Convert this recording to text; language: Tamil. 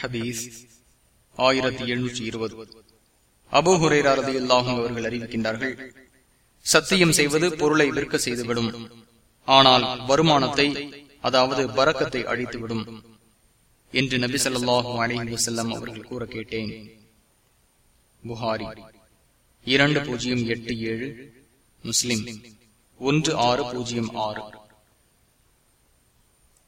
ஹபீஸ் ஆயிரத்தி எழுநூற்றி இருபது. அபோஹுரேரது இல்லாகும் அவர்கள் அறிவிக்கின்றார்கள் சத்தியம் செய்வது பொருளை விற்க செய்துவிடும். ஆனால் வருமானத்தை அதாவது பறக்கத்தை அழித்துவிடும் என்று நபி சொல்லாஹு அலஹி வசல்லம் அவர்கள் கூற கேட்டேன். புகாரி இரண்டு பூஜ்ஜியம் எட்டு ஏழு முஸ்லிம் ஒன்று ஆறு பூஜ்ஜியம் ஆறு.